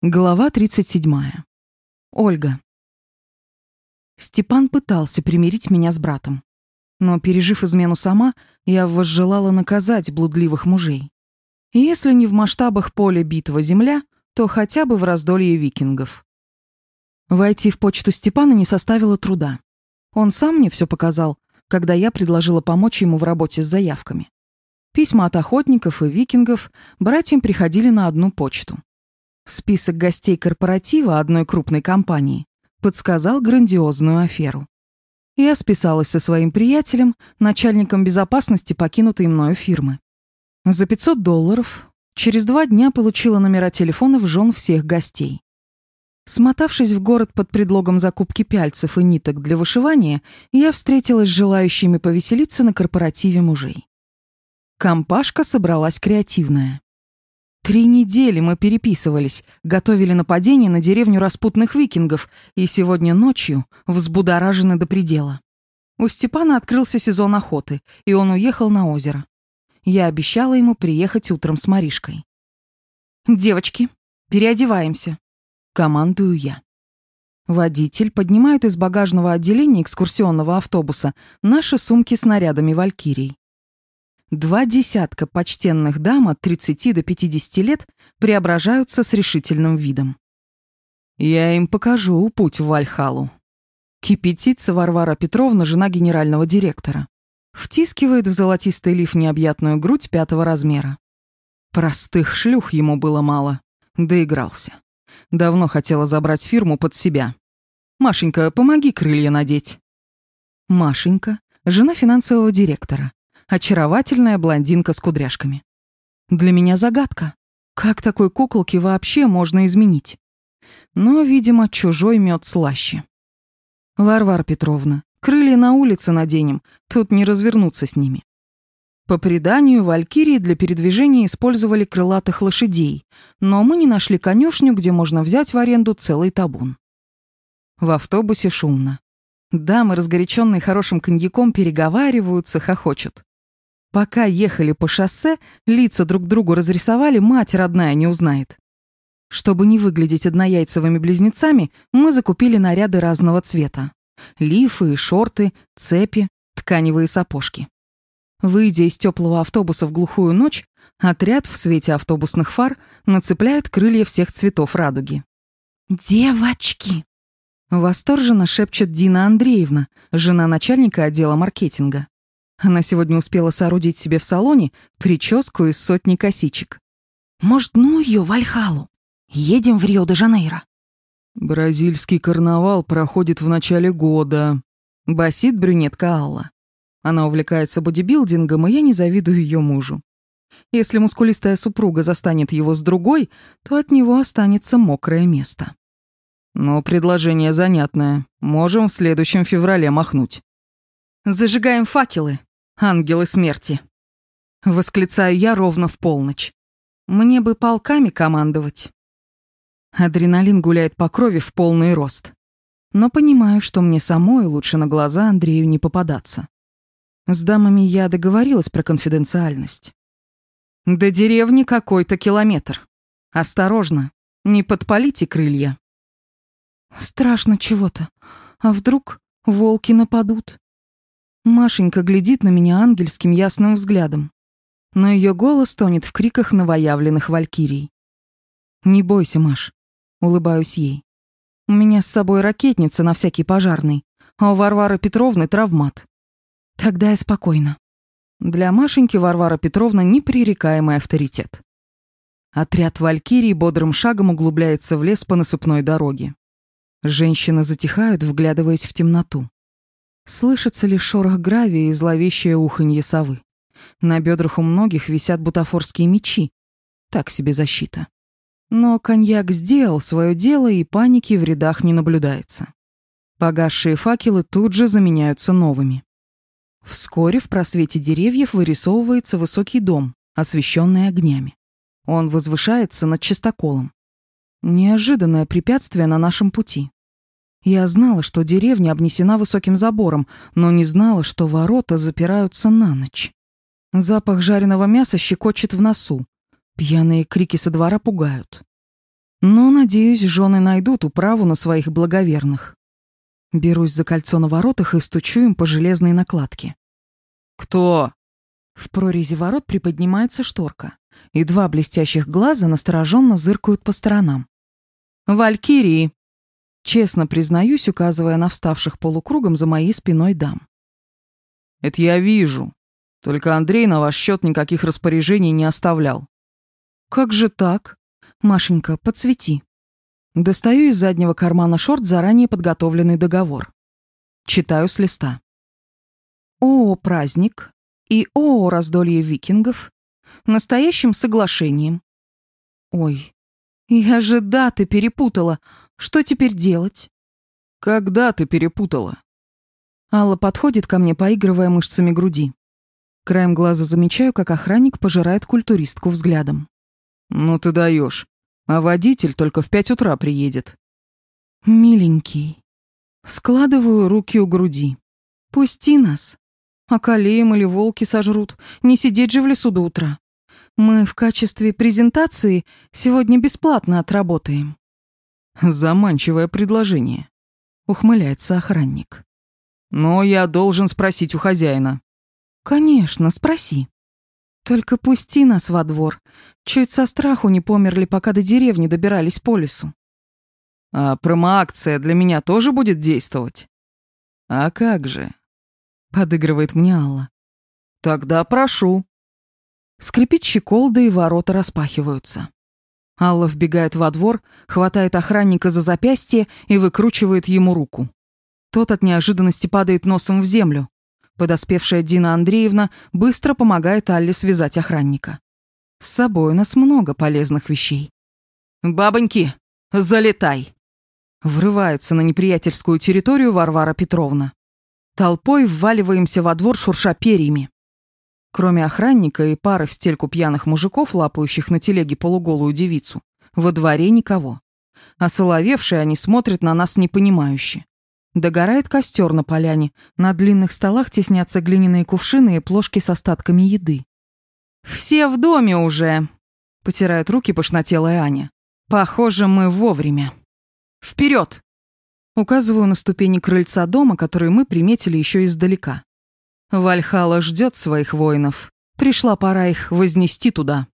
Глава 37. Ольга. Степан пытался примирить меня с братом. Но, пережив измену сама, я возжелала наказать блудливых мужей. Если не в масштабах поля битва земля, то хотя бы в раздолье викингов. Войти в почту Степана не составило труда. Он сам мне все показал, когда я предложила помочь ему в работе с заявками. Письма от охотников и викингов братьям приходили на одну почту. Список гостей корпоратива одной крупной компании подсказал грандиозную аферу. Я списалась со своим приятелем, начальником безопасности покинутой мною фирмы. За 500 долларов через два дня получила номера телефонов жен всех гостей. Смотавшись в город под предлогом закупки пяльцев и ниток для вышивания, я встретилась с желающими повеселиться на корпоративе мужей. Компашка собралась креативная. Три недели мы переписывались, готовили нападение на деревню распутных викингов и сегодня ночью взбудоражены до предела. У Степана открылся сезон охоты, и он уехал на озеро. Я обещала ему приехать утром с Маришкой. «Девочки, переодеваемся», — командую я. Водитель поднимает из багажного отделения экскурсионного автобуса наши сумки с нарядами валькирий. Два десятка почтенных дам от 30 до 50 лет преображаются с решительным видом. Я им покажу путь в Вальхалу. Кипятится Варвара Петровна, жена генерального директора. Втискивает в золотистый лиф необъятную грудь пятого размера. Простых шлюх ему было мало. Доигрался. Давно хотела забрать фирму под себя. «Машенька, помоги крылья надеть». Машенька — жена финансового директора очаровательная блондинка с кудряшками. Для меня загадка. Как такой куколке вообще можно изменить? Но, видимо, чужой мед слаще. Варвара Петровна, крылья на улице наденем, тут не развернуться с ними. По преданию, валькирии для передвижения использовали крылатых лошадей, но мы не нашли конюшню, где можно взять в аренду целый табун. В автобусе шумно. Дамы, разгоряченные хорошим коньяком, переговариваются, хохочут. Пока ехали по шоссе, лица друг другу разрисовали, мать родная не узнает. Чтобы не выглядеть однояйцевыми близнецами, мы закупили наряды разного цвета. Лифы шорты, цепи, тканевые сапожки. Выйдя из теплого автобуса в глухую ночь, отряд в свете автобусных фар нацепляет крылья всех цветов радуги. «Девочки!» Восторженно шепчет Дина Андреевна, жена начальника отдела маркетинга. Она сегодня успела соорудить себе в салоне прическу из сотни косичек. «Может, ну ее в Альхалу? Едем в Рио-де-Жанейро». «Бразильский карнавал проходит в начале года», — басит брюнетка Алла. Она увлекается бодибилдингом, и я не завидую ее мужу. Если мускулистая супруга застанет его с другой, то от него останется мокрое место. Но предложение занятное. Можем в следующем феврале махнуть. Зажигаем факелы, ангелы смерти. Восклицаю я ровно в полночь. Мне бы полками командовать. Адреналин гуляет по крови в полный рост. Но понимаю, что мне самой лучше на глаза Андрею не попадаться. С дамами я договорилась про конфиденциальность. До деревни какой-то километр. Осторожно, не подпалите крылья. Страшно чего-то. А вдруг волки нападут? Машенька глядит на меня ангельским ясным взглядом, но ее голос тонет в криках новоявленных валькирий. «Не бойся, Маш», — улыбаюсь ей. «У меня с собой ракетница на всякий пожарный, а у Варвары Петровны травмат. Тогда я спокойна. Для Машеньки Варвара Петровна непререкаемый авторитет. Отряд валькирий бодрым шагом углубляется в лес по насыпной дороге. Женщины затихают, вглядываясь в темноту. Слышится лишь шорох гравия и зловещее уханье совы. На бедрах у многих висят бутафорские мечи. Так себе защита. Но коньяк сделал свое дело, и паники в рядах не наблюдается. Погасшие факелы тут же заменяются новыми. Вскоре в просвете деревьев вырисовывается высокий дом, освещенный огнями. Он возвышается над чистоколом. Неожиданное препятствие на нашем пути. Я знала, что деревня обнесена высоким забором, но не знала, что ворота запираются на ночь. Запах жареного мяса щекочет в носу. Пьяные крики со двора пугают. Но, надеюсь, жены найдут управу на своих благоверных. Берусь за кольцо на воротах и стучу им по железной накладке. «Кто?» В прорези ворот приподнимается шторка, и два блестящих глаза настороженно зыркают по сторонам. «Валькирии!» Честно признаюсь, указывая на вставших полукругом за моей спиной дам. «Это я вижу. Только Андрей на ваш счет никаких распоряжений не оставлял». «Как же так? Машенька, подсвети». Достаю из заднего кармана шорт заранее подготовленный договор. Читаю с листа. ООО «Праздник» и ООО «Раздолье викингов» настоящим соглашением. Ой, я же даты перепутала. Что теперь делать? Когда ты перепутала? Алла подходит ко мне, поигрывая мышцами груди. Краем глаза замечаю, как охранник пожирает культуристку взглядом. Ну ты даешь. А водитель только в пять утра приедет. Миленький. Складываю руки у груди. Пусти нас. Околеем или волки сожрут. Не сидеть же в лесу до утра. Мы в качестве презентации сегодня бесплатно отработаем. Заманчивое предложение. Ухмыляется охранник. Но я должен спросить у хозяина. Конечно, спроси. Только пусти нас во двор. Чуть со страху не померли, пока до деревни добирались по лесу. А промоакция для меня тоже будет действовать? А как же? Подыгрывает мне Алла. Тогда прошу. Скрипит щеколда, и ворота распахиваются. Алла вбегает во двор, хватает охранника за запястье и выкручивает ему руку. Тот от неожиданности падает носом в землю. Подоспевшая Дина Андреевна быстро помогает Алле связать охранника. С собой у нас много полезных вещей. «Бабоньки, залетай!» Врывается на неприятельскую территорию Варвара Петровна. Толпой вваливаемся во двор, шурша перьями. Кроме охранника и пары в стельку пьяных мужиков, лапающих на телеге полуголую девицу, во дворе никого. А соловевшие они смотрят на нас непонимающе. Догорает костер на поляне, на длинных столах теснятся глиняные кувшины и плошки с остатками еды. «Все в доме уже!» — потирает руки пошнотелая Аня. «Похоже, мы вовремя. Вперед! Указываю на ступени крыльца дома, которые мы приметили еще издалека. Вальхала ждет своих воинов. Пришла пора их вознести туда.